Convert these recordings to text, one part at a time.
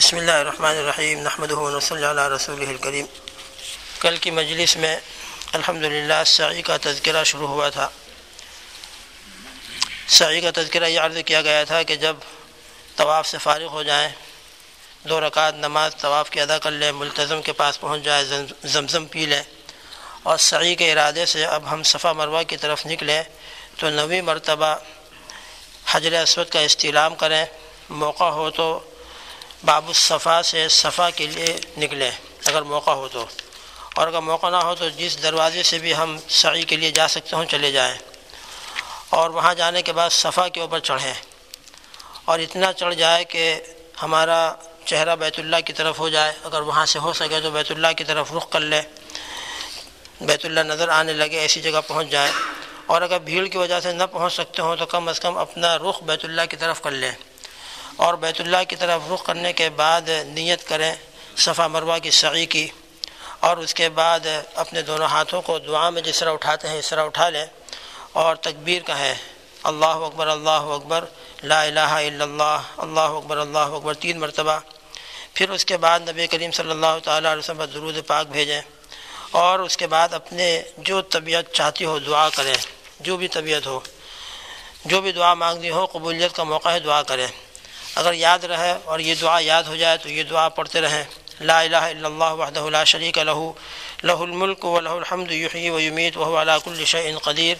بسم اللہ الرحمن الرحیم نحمد صلی اللہ رسول الکریم۔ کل کی مجلس میں الحمد للہ سعی کا تذکرہ شروع ہوا تھا۔ سعی کا تذکرہ یہ عرض کیا گیا تھا کہ جب طواف سے فارغ ہو جائیں، دو رکعت نماز طواف کی ادا کر لیں ملتظم کے پاس پہنچ جائیں زمزم پی لیں اور سعی کے ارادے سے اب ہم صفا مروہ کی طرف نکلیں، تو نویں مرتبہ حجر اسود کا استعلام کریں۔ موقع ہو تو باب الصفا سے صفا کے لیے نکلیں اگر موقع ہو تو۔ اور اگر موقع نہ ہو تو جس دروازے سے بھی ہم سعی کے لیے جا سکتے ہوں، چلے جائیں۔ اور وہاں جانے کے بعد صفا کے اوپر چڑھیں۔ اور اتنا چڑھ جائے کہ ہمارا چہرہ بیت اللہ کی طرف ہو جائے۔ اگر وہاں سے ہو سکے تو بیت اللہ کی طرف رخ کر لیں بیت اللہ نظر آنے لگے، ایسی جگہ پہنچ جائیں اور اگر بھیڑ کی وجہ سے نہ پہنچ سکتے ہوں تو کم از کم اپنا رخ بیت اللہ کی طرف کر لیں اور بیت اللہ کی طرف رخ کرنے کے بعد نیت کریں صفا مروہ کی سعی کی اور اس کے بعد اپنے دونوں ہاتھوں کو دعا میں جس طرح اٹھاتے ہیں اس طرح اٹھا لیں اور تکبیر کہیں اللہ اکبر اللہ اکبر، لا الہ الا اللہ اللہ اکبر اللہ اکبر، تین مرتبہ۔ پھر اس کے بعد نبی کریم صلی اللہ تعالیٰ علیہ وسلم درود پاک بھیجیں اور اس کے بعد اپنے جو طبیعت چاہتی ہو دعا کریں، جو بھی طبیعت ہو، جو بھی دعا مانگنی ہو، قبولیت کا موقع ہے دعا کریں۔ اگر یاد رہے اور یہ دعا یاد ہو جائے تو یہ دعا پڑھتے رہیں۔ لا الہ الا اللہ وحدہ لا شریک لہو لہ الملک و لہ الحمد یحیی و یمیت وهو على كل شيء قدیر۔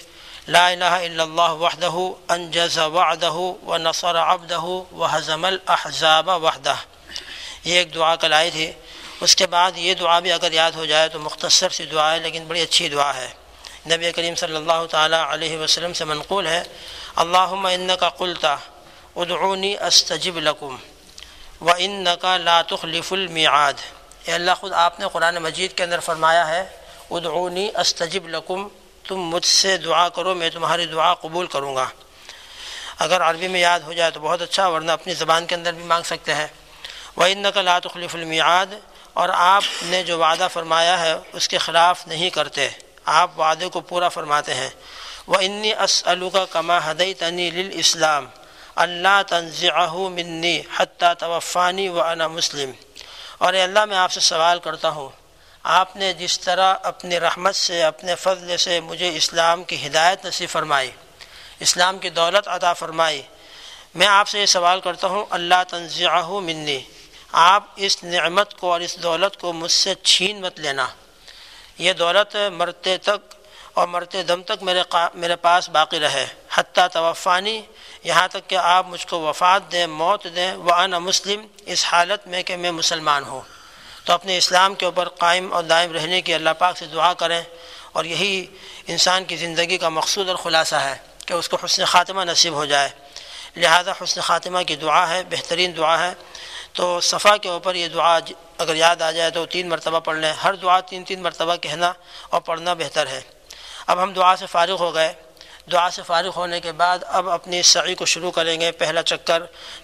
لا الہ الا اللہ وحدہ انجز وعدہ ونصر عبدہ وحزم الاحزاب وحدہ۔ یہ ایک دعا کل آئی تھی اس کے بعد یہ دعا بھی اگر یاد ہو جائے تو مختصر سی دعا ہے، لیکن بڑی اچھی دعا ہے۔ نبی کریم صلی اللہ تعالیٰ علیہ وسلم سے منقول ہے۔ اللہم انکا قلتا۔ ادعونی استجب لکم و ان نقا تخلف المیعاد۔ اے اللہ خود آپ نے قرآن مجید کے اندر فرمایا ہے، ادعونی استجب لکم، تم مجھ سے دعا کرو، میں تمہاری دعا قبول کروں گا۔ اگر عربی میں یاد ہو جائے تو بہت اچھا ورنہ اپنی زبان کے اندر بھی مانگ سکتے ہیں۔ وہ ان نقل تخلف المیعاد، اور آپ نے جو وعدہ فرمایا ہے، اس کے خلاف نہیں کرتے۔ آپ وعدے کو پورا فرماتے ہیں۔ وہ انی اسلو کا کما حدی تنی اسلام اللہ تنزعہ منی حتیٰ توفانی و انا مسلم۔ اور اے اللہ، میں آپ سے سوال کرتا ہوں، آپ نے جس طرح اپنی رحمت سے، اپنے فضل سے مجھے اسلام کی ہدایت نصیب فرمائی، اسلام کی دولت عطا فرمائی، میں آپ سے یہ سوال کرتا ہوں اللہ تنزعہ منی، آپ اس نعمت کو اور اس دولت کو مجھ سے چھین مت لینا۔ یہ دولت مرتے تک اور مرتے دم تک میرے میرے پاس باقی رہے، حتیٰ توفانی یہاں تک کہ آپ مجھ کو وفات دیں، موت دیں وہ انا مسلم، اس حالت میں کہ میں مسلمان ہوں۔ تو اپنے اسلام کے اوپر قائم اور دائم رہنے کی اللہ پاک سے دعا کریں۔ اور یہی انسان کی زندگی کا مقصود اور خلاصہ ہے کہ اس کو حسن خاتمہ نصیب ہو جائے۔ لہذا حسن خاتمہ کی دعا ہے، بہترین دعا ہے۔ تو صفحہ کے اوپر یہ دعا اگر یاد آ جائے تو تین مرتبہ پڑھ لیں۔ ہر دعا تین تین مرتبہ کہنا اور پڑھنا بہتر ہے۔ اب ہم دعا سے فارغ ہو گئے۔ دعا سے فارغ ہونے کے بعد اب اپنی سعی کو شروع کریں گے، پہلا چکر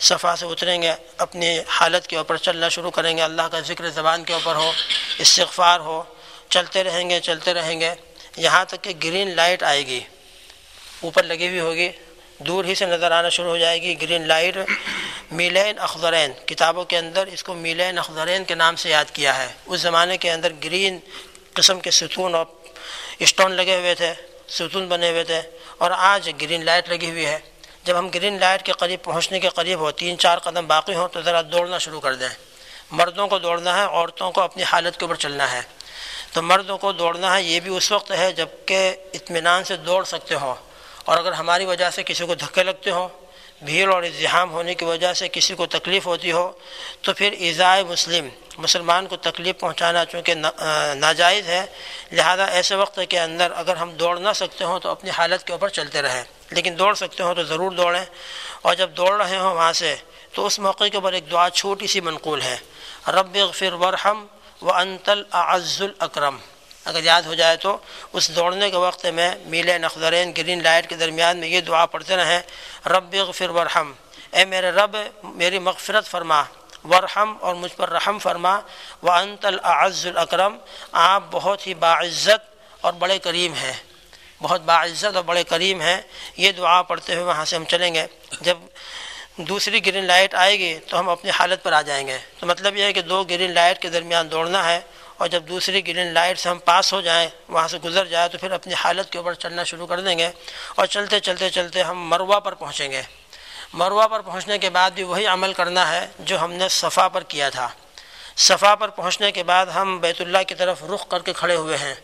صفحہ سے اتریں گے، اپنی حالت کے اوپر چلنا شروع کریں گے، اللہ کا ذکر زبان کے اوپر ہو، استغفار ہو، چلتے رہیں گے، چلتے رہیں گے، یہاں تک کہ گرین لائٹ آئے گی، اوپر لگی ہوئی ہوگی، دور ہی سے نظر آنا شروع ہو جائے گی، گرین لائٹ، میلین اخضرین، کتابوں کے اندر اس کو میلین اخضرین کے نام سے یاد کیا ہے، اس زمانے کے اندر گرین قسم کے ستون اور اسٹون لگے ہوئے تھے ستون بنے ہوئے تھے اور آج گرین لائٹ لگی ہوئی ہے۔ جب ہم گرین لائٹ کے قریب پہنچنے کے قریب ہو تین چار قدم باقی ہوں تو ذرا دوڑنا شروع کر دیں۔ مردوں کو دوڑنا ہے، عورتوں کو اپنی حالت کے اوپر چلنا ہے۔ تو مردوں کو دوڑنا ہے، یہ بھی اس وقت ہے جبکہ اطمینان سے دوڑ سکتے ہوں۔ اور اگر ہماری وجہ سے کسی کو دھکے لگتے ہوں بھیڑ اور ازدحام ہونے کی وجہ سے کسی کو تکلیف ہوتی ہو، تو پھر ایزائے مسلم، مسلمان کو تکلیف پہنچانا چونکہ ناجائز ہے۔ لہذا ایسے وقت کے اندر اگر ہم دوڑ نہ سکتے ہوں تو اپنی حالت کے اوپر چلتے رہیں۔ لیکن دوڑ سکتے ہوں تو ضرور دوڑیں۔ اور جب دوڑ رہے ہوں وہاں سے تو اس موقع کے اوپر ایک دعا چھوٹی سی منقول ہے۔ رب اغفر ورحم و انتل اعز الاکرم اگر یاد ہو جائے تو اس دوڑنے کے وقت میں میل نقدرین گرین لائٹ کے درمیان میں یہ دعا پڑھتے رہیں، رب اغفر ورحم اے میرے رب، میری مغفرت فرما۔ ورحم اور مجھ پر رحم فرما۔ و انت الاعز الاکرم۔ آپ بہت ہی باعزت اور بڑے کریم ہیں۔ بہت باعزت اور بڑے کریم ہیں۔ یہ دعا پڑھتے ہوئے وہاں سے ہم چلیں گے۔ جب دوسری گرین لائٹ آئے گی تو ہم اپنی حالت پر آ جائیں گے۔ تو مطلب یہ ہے کہ دو گرین لائٹ کے درمیان دوڑنا ہے اور جب دوسری گرین لائٹ سے ہم پاس ہو جائیں، وہاں سے گزر جائے تو پھر اپنی حالت کے اوپر چلنا شروع کر دیں گے اور چلتے چلتے چلتے ہم مروہ پر پہنچیں گے۔ مروہ پر پہنچنے کے بعد بھی وہی عمل کرنا ہے جو ہم نے صفا پر کیا تھا۔ صفا پر پہنچنے کے بعد ہم بیت اللہ کی طرف رخ کر کے کھڑے ہوئے ہیں۔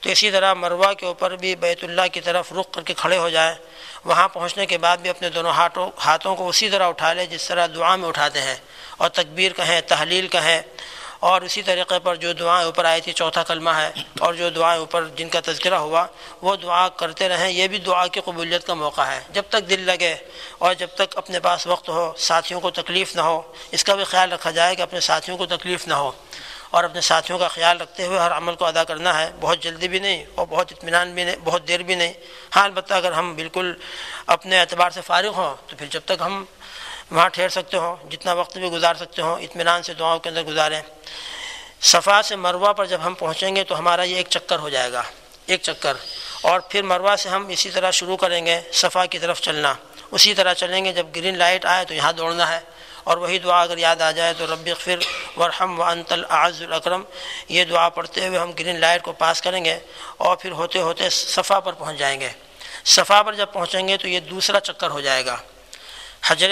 تو اسی طرح مروہ کے اوپر بھی بیت اللہ کی طرف رخ کر کے کھڑے ہو جائیں۔ وہاں پہنچنے کے بعد بھی اپنے دونوں ہاتھوں ہاتھوں کو اسی طرح اٹھا لے، جس طرح دعا میں اٹھاتے ہیں۔ اور تکبیر کہیں، تحلیل کہیں۔ اور اسی طریقے پر جو دعائیں اوپر آئی تھی، چوتھا کلمہ ہے۔ اور جو دعائیں اوپر جن کا تذکرہ ہوا، وہ دعا کرتے رہیں۔ یہ بھی دعا کی قبولیت کا موقع ہے۔ جب تک دل لگے اور جب تک اپنے پاس وقت ہو، ساتھیوں کو تکلیف نہ ہو، اس کا بھی خیال رکھا جائے کہ اپنے ساتھیوں کو تکلیف نہ ہو۔ اور اپنے ساتھیوں کا خیال رکھتے ہوئے ہر عمل کو ادا کرنا ہے۔ بہت جلدی بھی نہیں اور بہت اطمینان بھی نہیں، بہت دیر بھی نہیں۔ ہاں البتہ اگر ہم بالکل اپنے اعتبار سے فارغ ہوں تو پھر جب تک ہم وہاں ٹھہر سکتے ہوں، جتنا وقت بھی گزار سکتے ہوں، اطمینان سے دعاؤں کے اندر گزاریں۔ صفا سے مروہ پر جب ہم پہنچیں گے تو ہمارا یہ ایک چکر ہو جائے گا۔ ایک چکر۔ اور پھر مروہ سے ہم اسی طرح شروع کریں گے، صفا کی طرف چلنا۔ اسی طرح چلیں گے، جب گرین لائٹ آئے تو یہاں دوڑنا ہے۔ اور وہی دعا اگر یاد آ جائے تو رب فر ورحم و انت الاعز الاکرم۔ یہ دعا پڑھتے ہوئے ہم گرین لائٹ کو پاس کریں گے اور پھر ہوتے ہوتے صفا پر پہنچ جائیں گے۔ صفا پر جب پہنچیں گے تو یہ دوسرا چکر ہو جائے گا۔ حجر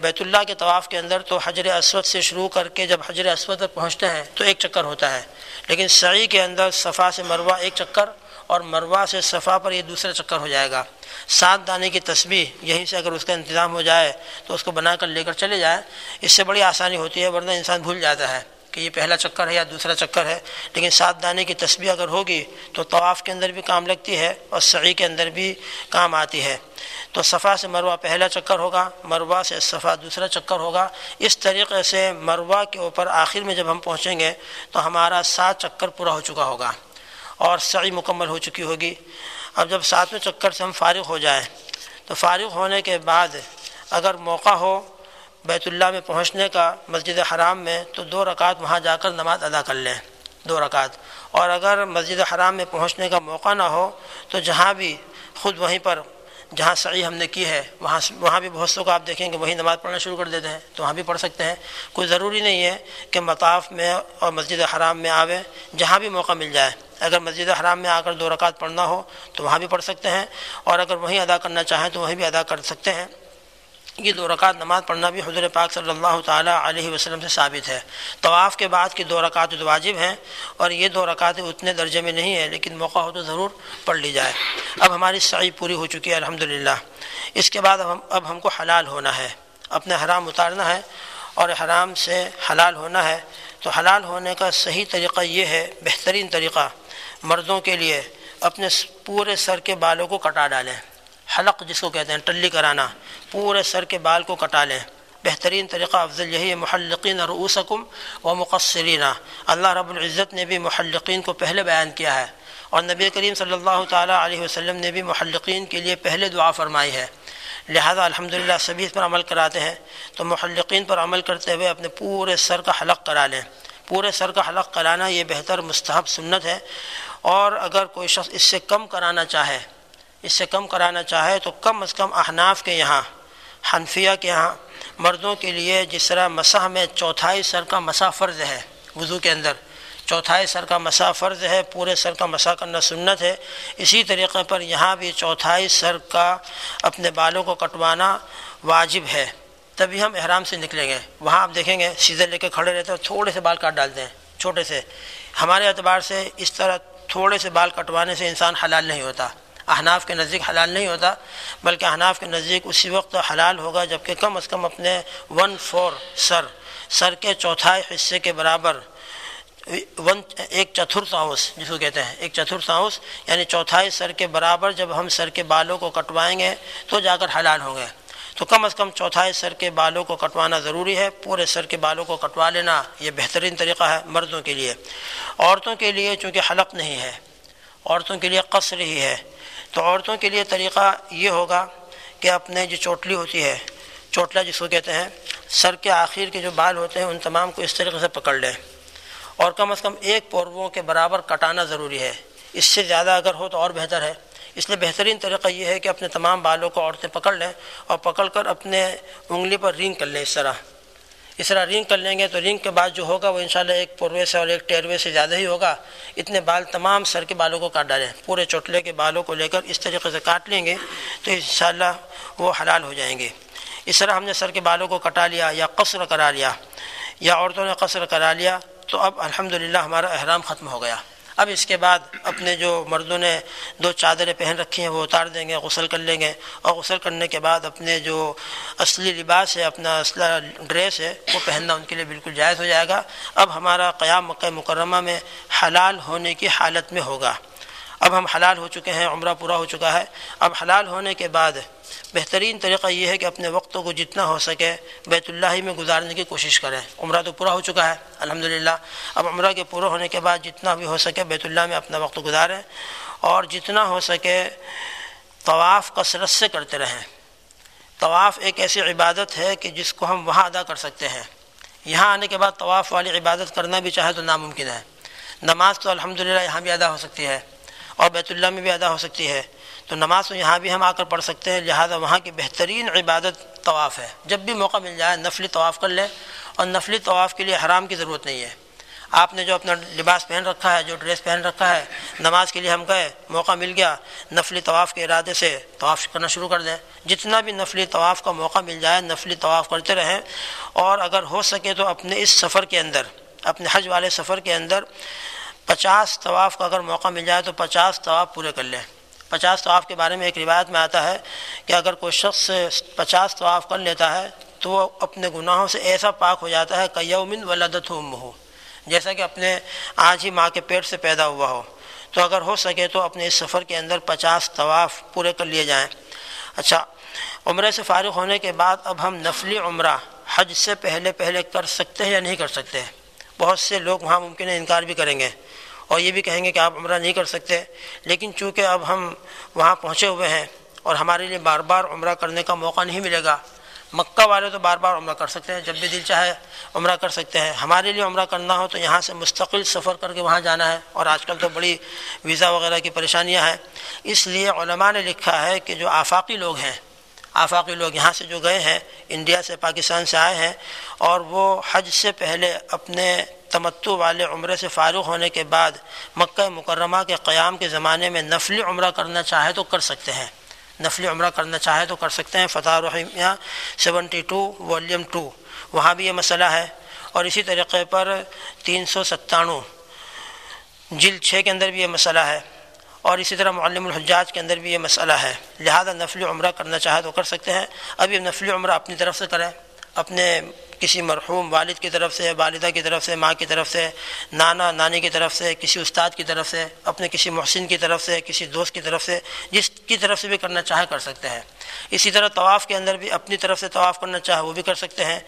بیت اللہ کے طواف کے اندر تو حجر اسود سے شروع کر کے جب حجر اسود پر پہنچتے ہیں تو ایک چکر ہوتا ہے۔ لیکن سعی کے اندر صفا سے مروہ ایک چکر اور مروہ سے صفا پر یہ دوسرا چکر ہو جائے گا۔ سات دانے کی تسبیح، یہیں سے اگر اس کا انتظام ہو جائے تو اس کو بنا کر لے کر چلے جائیں اس سے بڑی آسانی ہوتی ہے، ورنہ انسان بھول جاتا ہے کہ یہ پہلا چکر ہے یا دوسرا چکر ہے۔ لیکن سات دانے کی تسبیح اگر ہوگی تو طواف کے اندر بھی کام لگتی ہے اور سعی کے اندر بھی کام آتی ہے۔ تو صفا سے مروہ پہلا چکر ہوگا، مروہ سے صفا دوسرا چکر ہوگا۔ اس طریقے سے مروہ کے اوپر آخر میں جب ہم پہنچیں گے تو ہمارا سات چکر پورا ہو چکا ہوگا۔ اور سعی مکمل ہو چکی ہوگی۔ اب جب ساتویں چکر سے ہم فارغ ہو جائیں، تو فارغ ہونے کے بعد اگر موقع ہو بیت اللہ میں پہنچنے کا مسجد حرام میں، تو دو رکعت وہاں جا کر نماز ادا کر لیں۔ دو رکعت۔ اور اگر مسجد حرام میں پہنچنے کا موقع نہ ہو، تو جہاں بھی خود وہیں پر جہاں سعی ہم نے کی ہے، وہاں وہاں بھی بہت سو کو آپ دیکھیں گے وہی نماز پڑھنا شروع کر دیتے ہیں، تو وہاں بھی پڑھ سکتے ہیں۔ کوئی ضروری نہیں ہے کہ مطاف میں اور مسجد حرام میں آوے جہاں بھی موقع مل جائے۔ اگر مسجد حرام میں آ کر دو رکعت پڑھنا ہو تو وہاں بھی پڑھ سکتے ہیں، اور اگر وہیں ادا کرنا چاہیں تو وہیں بھی ادا کر سکتے ہیں۔ یہ دو رکعت نماز پڑھنا بھی حضور پاک صلی اللہ تعالیٰ علیہ وسلم سے ثابت ہے۔ طواف کے بعد کی دو رکعت واجب ہیں، اور یہ دو رکعتیں اتنے درجے میں نہیں ہیں، لیکن موقع ہو تو ضرور پڑھ لی جائے۔ اب ہماری سعی پوری ہو چکی ہے، الحمدللہ۔ اس کے بعد اب ہم اب ہم کو حلال ہونا ہے۔ اپنے حرام اتارنا ہے، اور حرام سے حلال ہونا ہے۔ تو حلال ہونے کا صحیح طریقہ یہ ہے، بہترین طریقہ مردوں کے لیے اپنے پورے سر کے بالوں کو کٹا ڈالیں۔ حلق جس کو کہتے ہیں، ٹلی کرانا، پورے سر کے بال کو کٹا لیں۔ بہترین طریقہ افضل یہی ہے، محلقین رؤوسکم و مقصرین۔ اللہ رب العزت نے بھی محلقین کو پہلے بیان کیا ہے۔ اور نبی کریم صلی اللہ تعالیٰ علیہ وسلم نے بھی محلقین کے لیے پہلے دعا فرمائی ہے۔ لہذا الحمدللہ سبھی اس پر عمل کراتے ہیں۔ تو محلقین پر عمل کرتے ہوئے اپنے پورے سر کا حلق کرا لیں۔ پورے سر کا حلق کرانا یہ بہتر مستحب سنت ہے۔ اور اگر کوئی شخص اس سے کم کرانا چاہے، اس سے کم کرانا چاہے تو کم از کم احناف کے یہاں، حنفیہ کے یہاں، مردوں کے لیے جس طرح مسح میں چوتھائی سر کا مسح فرض ہے، وضو کے اندر چوتھائی سر کا مسح فرض ہے، پورے سر کا مسح کرنا سنت ہے، اسی طریقے پر یہاں بھی چوتھائی سر کا اپنے بالوں کو کٹوانا واجب ہے۔ تبھی ہم احرام سے نکلیں گے۔ وہاں آپ دیکھیں گے سیزر لے کے کھڑے رہتے ہیں تھوڑے سے بال کاٹ ڈالتے ہیں، چھوٹے سے۔ ہمارے اعتبار سے اس طرح تھوڑے سے بال کٹوانے سے انسان حلال نہیں ہوتا۔ احناف کے نزدیک حلال نہیں ہوتا، بلکہ احناف کے نزدیک اسی وقت حلال ہوگا جبکہ کم از کم اپنے ون فور سر سر کے چوتھائی حصے کے برابر، ون، ایک چتھر آؤس جس کو کہتے ہیں، ایک چتھر آؤس یعنی چوتھائی سر کے برابر جب ہم سر کے بالوں کو کٹوائیں گے تو جا کر حلال ہوں گے۔ تو کم از کم چوتھائی سر کے بالوں کو کٹوانا ضروری ہے، پورے سر کے بالوں کو کٹوا لینا یہ بہترین طریقہ ہے مردوں کے لیے۔ عورتوں کے لیے چونکہ حلق نہیں ہے، عورتوں کے لیے قصر ہی ہے۔ تو عورتوں کے لیے طریقہ یہ ہوگا کہ اپنے جو چوٹلی ہوتی ہے، چوٹلا جس کو کہتے ہیں، سر کے آخر کے جو بال ہوتے ہیں، ان تمام کو اس طریقے سے پکڑ لیں۔ اور کم از کم ایک پورووں کے برابر کٹانا ضروری ہے۔ اس سے زیادہ اگر ہو تو اور بہتر ہے۔ اس لیے بہترین طریقہ یہ ہے کہ اپنے تمام بالوں کو عورتیں پکڑ لیں اور پکڑ کر اپنے انگلی پر رینگ کر لیں اس طرح۔ اس طرح رنگ کر لیں گے تو رنگ کے بعد جو ہوگا وہ انشاءاللہ ایک پروے سے اور ایک ٹیروے سے زیادہ ہی ہوگا۔ اتنے بال تمام سر کے بالوں کو کاٹ ڈالیں۔ پورے چوٹلے کے بالوں کو لے کر اس طریقے سے کاٹ لیں گے تو انشاءاللہ وہ حلال ہو جائیں گے۔ اس طرح ہم نے سر کے بالوں کو کٹا لیا یا قصر کرا لیا یا عورتوں نے قصر کرا لیا تو اب الحمدللہ ہمارا احرام ختم ہو گیا۔ اب اس کے بعد اپنے جو مردوں نے دو چادریں پہن رکھی ہیں وہ اتار دیں گے، غسل کر لیں گے۔ اور غسل کرنے کے بعد اپنے جو اصلی لباس ہے، اپنا اصلہ ڈریس ہے، وہ پہننا ان کے لیے بالکل جائز ہو جائے گا۔ اب ہمارا قیام مکہ مکرمہ میں حلال ہونے کی حالت میں ہوگا۔ اب ہم حلال ہو چکے ہیں، عمرہ پورا ہو چکا ہے۔ اب حلال ہونے کے بعد بہترین طریقہ یہ ہے کہ اپنے وقتوں کو جتنا ہو سکے بیت اللہ ہی میں گزارنے کی کوشش کریں۔ عمرہ تو پورا ہو چکا ہے، الحمدللہ۔ اب عمرہ کے پورا ہونے کے بعد جتنا بھی ہو سکے بیت اللہ میں اپنا وقت گزاریں۔ اور جتنا ہو سکے طواف کثرت سے کرتے رہیں۔ طواف ایک ایسی عبادت ہے کہ جس کو ہم وہاں ادا کر سکتے ہیں۔ یہاں آنے کے بعد طواف والی عبادت کرنا بھی چاہے تو ناممکن ہے۔ نماز تو الحمدللہ یہاں بھی ادا ہو سکتی ہے۔ اور بیت اللہ میں بھی ادا ہو سکتی ہے۔ تو نماز تو یہاں بھی ہم آ کر پڑھ سکتے ہیں، لہٰذا وہاں کی بہترین عبادت طواف ہے۔ جب بھی موقع مل جائے نفلی طواف کر لیں، اور نفلی طواف کے لیے حرام کی ضرورت نہیں ہے۔ آپ نے جو اپنا لباس پہن رکھا ہے، جو ڈریس پہن رکھا ہے، نماز کے لیے ہم گئے، موقع مل گیا، نفلی طواف کے ارادے سے طواف کرنا شروع کر دیں۔ جتنا بھی نفلی طواف کا موقع مل جائے، نفلی طواف کرتے رہیں۔ اور اگر ہو سکے تو اپنے اس سفر کے اندر، اپنے حج والے سفر کے اندر پچاس طواف کا اگر موقع مل جائے تو پچاس طواف پورے کر لیں۔ پچاس طواف کے بارے میں ایک روایت میں آتا ہے کہ اگر کوئی شخص پچاس طواف کر لیتا ہے تو وہ اپنے گناہوں سے ایسا پاک ہو جاتا ہے کہ یومن ولادت ہو جیسا کہ اپنے آج ہی ماں کے پیٹ سے پیدا ہوا ہو۔ تو اگر ہو سکے تو اپنے اس سفر کے اندر پچاس طواف پورے کر لیے جائیں۔ اچھا عمرے سے فارغ ہونے کے بعد اب ہم نفلی عمرہ، حج سے پہلے پہلے کر سکتے ہیں یا نہیں کر سکتے؟ بہت سے لوگ وہاں ممکن ہے انکار بھی کریں گے اور یہ بھی کہیں گے کہ آپ عمرہ نہیں کر سکتے۔ لیکن چونکہ اب ہم وہاں پہنچے ہوئے ہیں اور ہمارے لیے بار بار عمرہ کرنے کا موقع نہیں ملے گا، مکہ والے تو بار بار عمرہ کر سکتے ہیں، جب بھی دل چاہے عمرہ کر سکتے ہیں۔ ہمارے لیے عمرہ کرنا ہو تو یہاں سے مستقل سفر کر کے وہاں جانا ہے اور آج کل تو بڑی ویزا وغیرہ کی پریشانیاں ہیں۔ اس لیے علماء نے لکھا ہے کہ جو آفاقی لوگ ہیں آفاقی لوگ یہاں سے جو گئے ہیں، انڈیا سے، پاکستان سے آئے ہیں اور وہ حج سے پہلے اپنے تمتو والے عمرے سے فارغ ہونے کے بعد مکہ مکرمہ کے قیام کے زمانے میں نفلی عمرہ کرنا چاہے تو کر سکتے ہیں۔ نفلی عمرہ کرنا چاہے تو کر سکتے ہیں۔ فتح الرحیمیہ سیونٹی ٹو والیوم ٹو، وہاں بھی یہ مسئلہ ہے۔ اور اسی طریقے پر تین سو ستانوے جلد چھ کے اندر بھی یہ مسئلہ ہے۔ اور اسی طرح معلم الحجاج کے اندر بھی یہ مسئلہ ہے۔ لہذا نفل عمرہ کرنا چاہے تو کر سکتے ہیں۔ اب یہ نفلی عمرہ اپنی طرف سے کریں، اپنے کسی مرحوم والد کی طرف سے، والدہ کی طرف سے، ماں کی طرف سے، نانا، نانی کی طرف سے، کسی استاد کی طرف سے، اپنے کسی محسن کی طرف سے، کسی دوست کی طرف سے، جس کی طرف سے بھی کرنا چاہے کر سکتے ہیں۔ اسی طرح طواف کے اندر بھی اپنی طرف سے طواف کرنا چاہے وہ بھی کر سکتے ہیں۔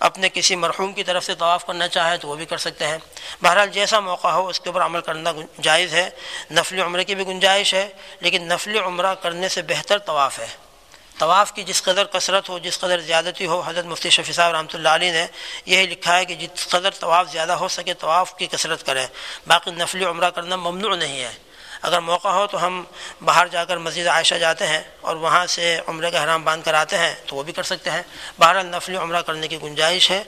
اپنے کسی مرحوم کی طرف سے طواف کرنا چاہے تو وہ بھی کر سکتے ہیں۔ بہرحال جیسا موقع ہو اس کے اوپر عمل کرنا جائز ہے۔ نفلی عمرے کی بھی گنجائش ہے، لیکن نفلی عمرہ کرنے سے بہتر طواف ہے۔ طواف کی جس قدر کثرت ہو، جس قدر زیادتی ہو، حضرت مفتی شفیع صاحب رحمۃ اللہ علیہ نے یہی لکھا ہے کہ جس قدر طواف زیادہ ہو سکے، طواف کی کثرت کریں۔ باقی نفلی عمرہ کرنا ممنوع نہیں ہے۔ اگر موقع ہو تو ہم باہر جا کر مسجد عائشہ جاتے ہیں اور وہاں سے عمرے کا حرام باندھ کر آتے ہیں تو وہ بھی کر سکتے ہیں۔ باہر نفلی عمرہ کرنے کی گنجائش ہے۔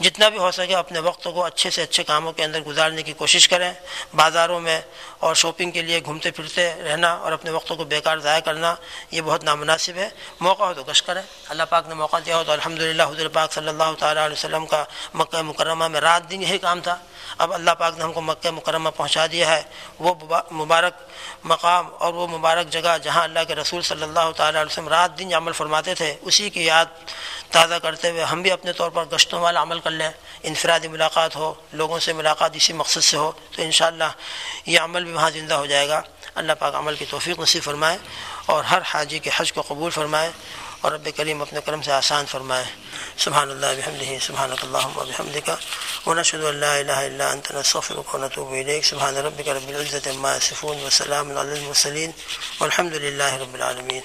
جتنا بھی ہو سکے اپنے وقت کو اچھے سے اچھے کاموں کے اندر گزارنے کی کوشش کریں۔ بازاروں میں اور شاپنگ کے لیے گھومتے پھرتے رہنا اور اپنے وقتوں کو بیکار ضائع کرنا، یہ بہت نامناسب ہے۔ موقع ہو تو گش کریں۔ اللہ پاک نے موقع دیا ہو تو الحمد للہ حضور پاک صلی اللہ تعالیٰ علیہ وسلم کا مکہ مکرمہ میں رات دن یہی کام تھا۔ اب اللہ پاک نے ہم کو مکہ مکرمہ پہنچا دیا ہے۔ وہ مبارک مقام اور وہ مبارک جگہ جہاں اللہ کے رسول صلی اللہ تعالیٰ علیہ وسلم رات دن عمل فرماتے تھے، اسی کی یاد تازہ کرتے ہوئے ہم بھی اپنے طور پر گشتوں والا عمل کر لیں، انفرادی ملاقات ہو، لوگوں سے ملاقات اسی مقصد سے ہو، تو انشاءاللہ یہ عمل بھی وہاں زندہ ہو جائے گا۔ اللہ پاک عمل کی توفیق نصیب فرمائے اور ہر حاجی کے حج کو قبول فرمائے۔ اور رب کریم اپنے کرم سے آسان فرمائے۔ سبحان اللہ بحمدہ سبحان اللہ بحمد کا ونشهد ان لا اله الا انت نستغفرك ونتوب اليك سبحان ربك رب العزه عما يصفون وسلام على المرسلين والحمد لله رب العالمين